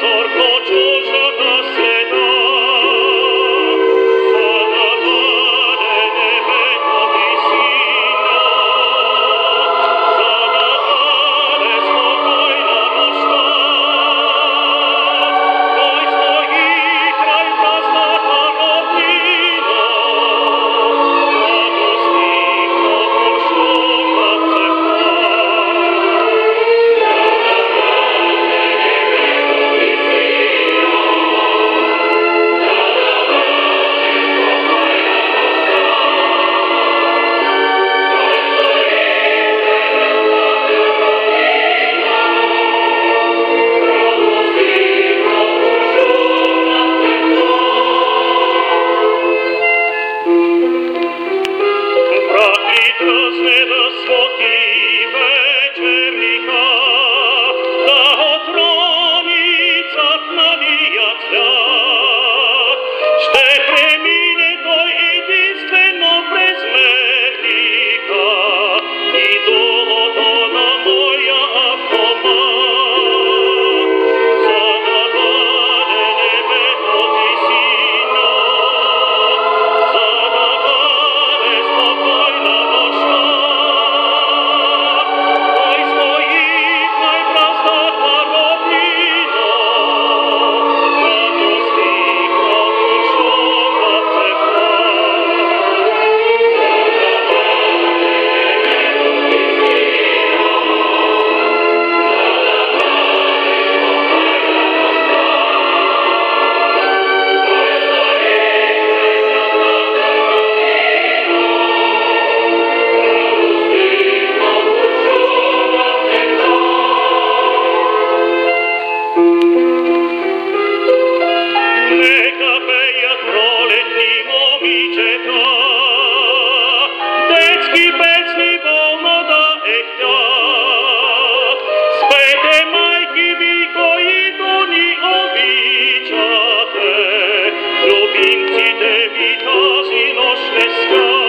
zorgo giusto Casino Schwester